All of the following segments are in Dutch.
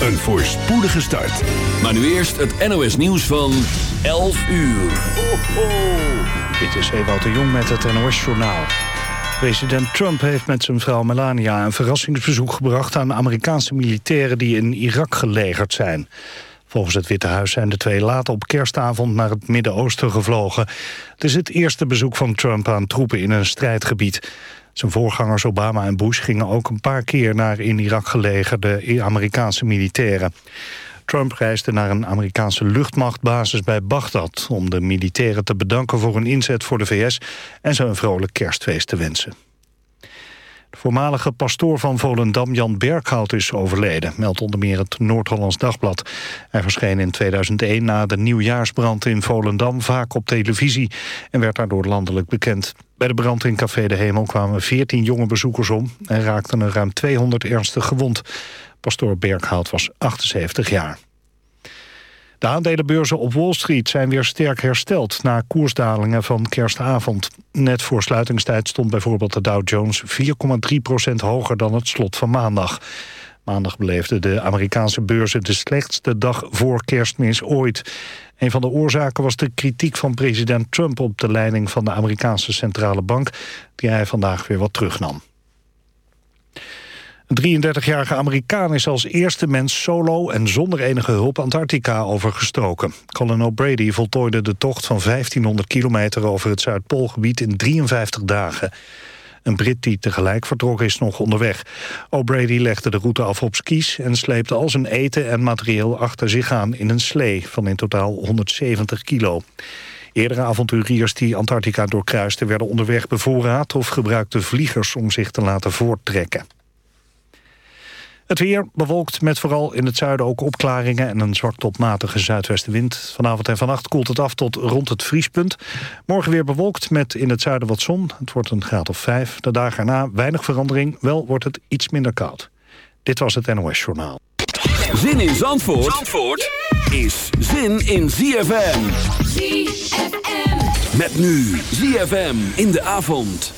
een voorspoedige start. Maar nu eerst het NOS nieuws van 11 uur. Ho, ho. Dit is Ewout de Jong met het NOS Journaal. President Trump heeft met zijn vrouw Melania een verrassingsbezoek gebracht... aan Amerikaanse militairen die in Irak gelegerd zijn. Volgens het Witte Huis zijn de twee laat op kerstavond naar het Midden-Oosten gevlogen. Het is het eerste bezoek van Trump aan troepen in een strijdgebied. Zijn voorgangers Obama en Bush gingen ook een paar keer naar in Irak gelegerde Amerikaanse militairen. Trump reisde naar een Amerikaanse luchtmachtbasis bij Bagdad... om de militairen te bedanken voor hun inzet voor de VS... en ze een vrolijk kerstfeest te wensen. De voormalige pastoor van Volendam, Jan Berghout, is overleden... meldt onder meer het Noord-Hollands Dagblad. Hij verscheen in 2001 na de nieuwjaarsbrand in Volendam vaak op televisie... en werd daardoor landelijk bekend. Bij de brand in Café de Hemel kwamen 14 jonge bezoekers om... en raakten er ruim 200 ernstig gewond. Pastoor Berghout was 78 jaar. De aandelenbeurzen op Wall Street zijn weer sterk hersteld... na koersdalingen van kerstavond. Net voor sluitingstijd stond bijvoorbeeld de Dow Jones 4,3% hoger dan het slot van maandag. Maandag beleefden de Amerikaanse beurzen de slechtste dag voor kerstmis ooit. Een van de oorzaken was de kritiek van president Trump... op de leiding van de Amerikaanse Centrale Bank... die hij vandaag weer wat terugnam. Een 33-jarige Amerikaan is als eerste mens solo en zonder enige hulp Antarctica overgestoken. Colin O'Brady voltooide de tocht van 1500 kilometer over het Zuidpoolgebied in 53 dagen. Een Brit die tegelijk vertrok is nog onderweg. O'Brady legde de route af op skis en sleepte al zijn eten en materieel achter zich aan in een slee van in totaal 170 kilo. Eerdere avonturiers die Antarctica doorkruisten werden onderweg bevoorraad of gebruikten vliegers om zich te laten voorttrekken. Het weer bewolkt met vooral in het zuiden ook opklaringen... en een zwak tot matige zuidwestenwind. Vanavond en vannacht koelt het af tot rond het vriespunt. Morgen weer bewolkt met in het zuiden wat zon. Het wordt een graad of vijf. De dagen erna weinig verandering. Wel wordt het iets minder koud. Dit was het NOS Journaal. Zin in Zandvoort, Zandvoort is zin in ZFM. ZFM. Met nu ZFM in de avond.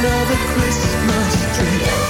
another Christmas tree.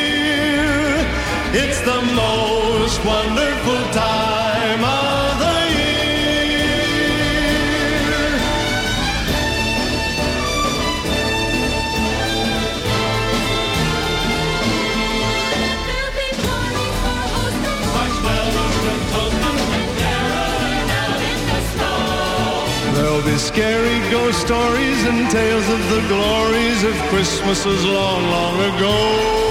It's the most wonderful time of the year. There'll be scary ghost stories and tales of the glories of Christmases long, long ago.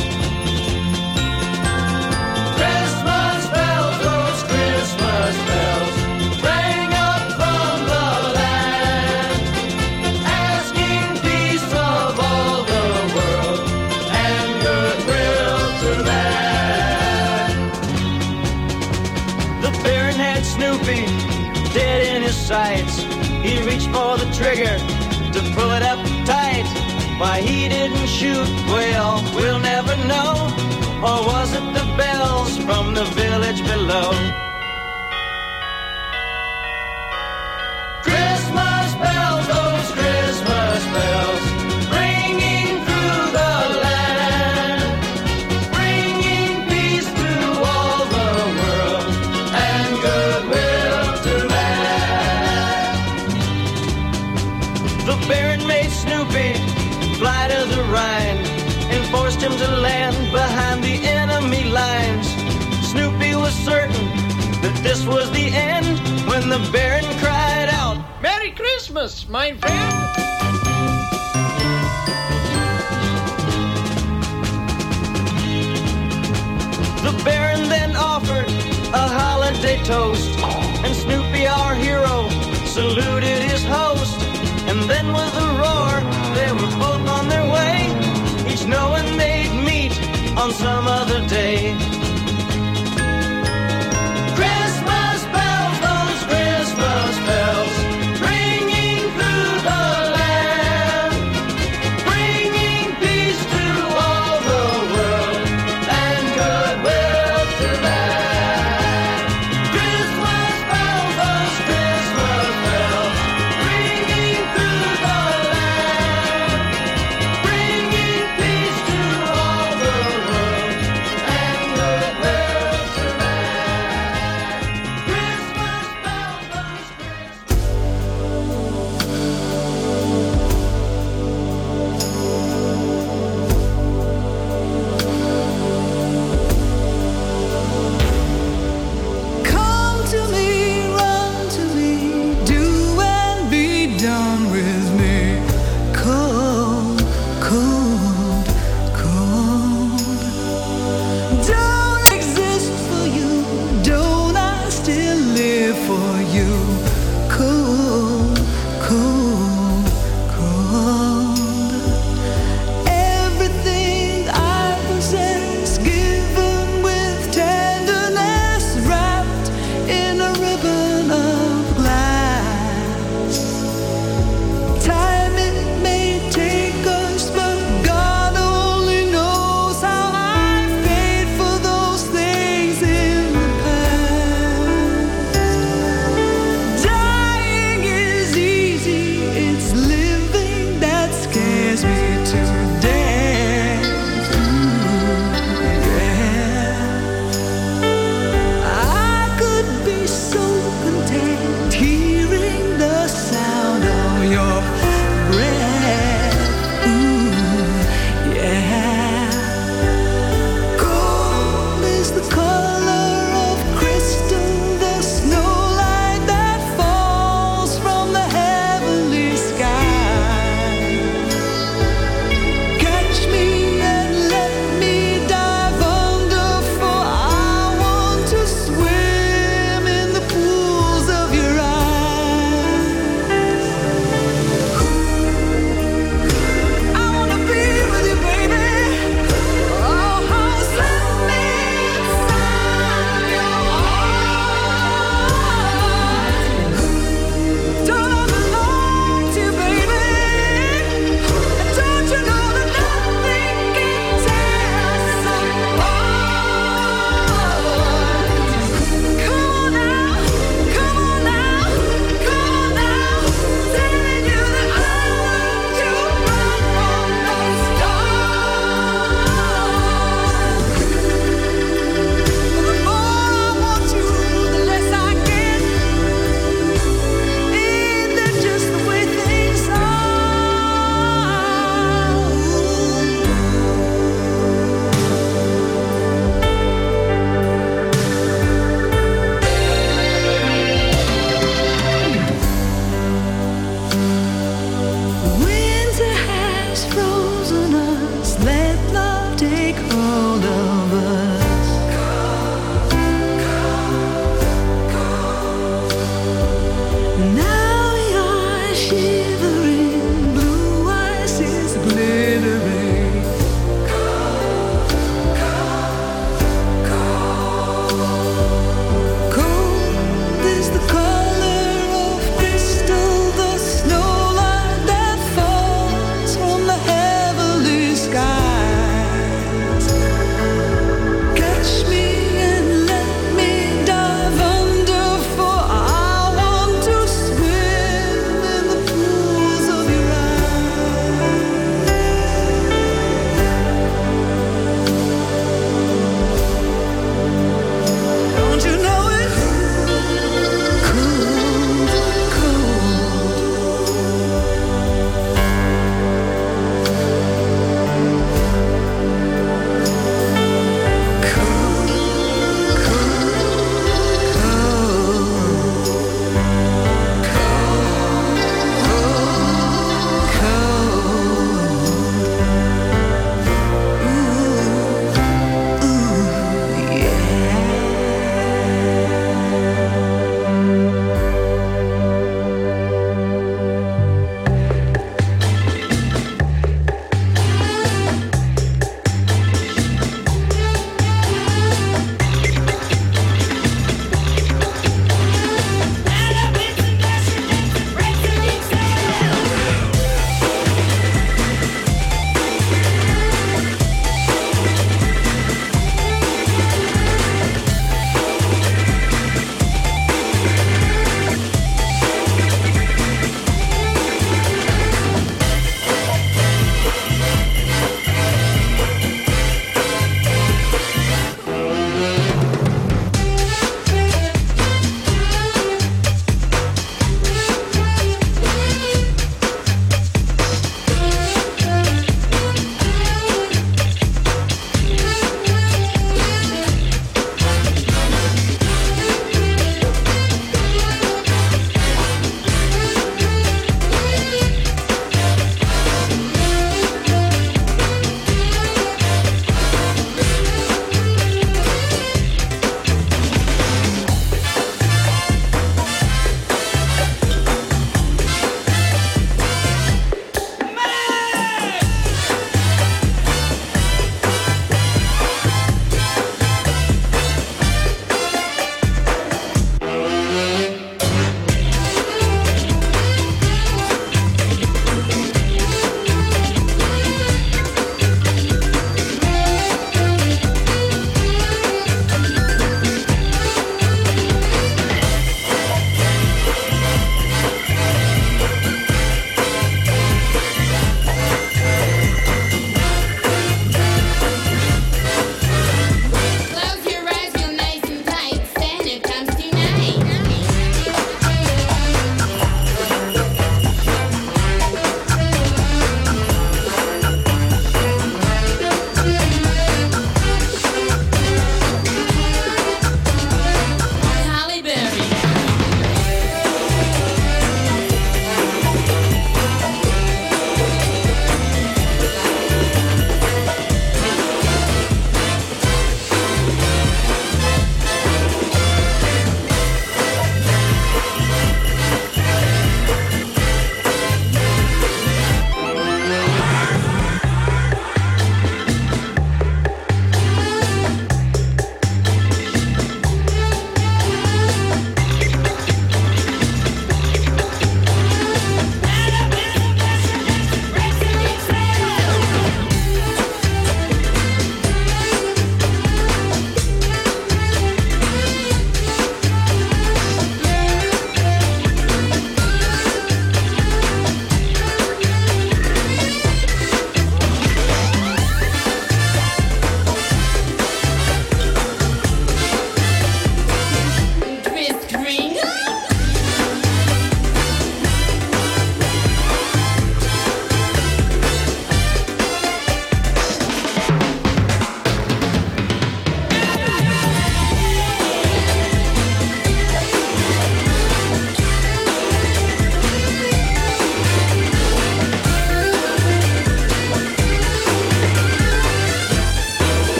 Sights. He reached for the trigger to pull it up tight. Why he didn't shoot, well, we'll never know. Or was it the bells from the village below? This was the end when the Baron cried out, Merry Christmas, my friend! The Baron then offered a holiday toast, and Snoopy, our hero, saluted his host.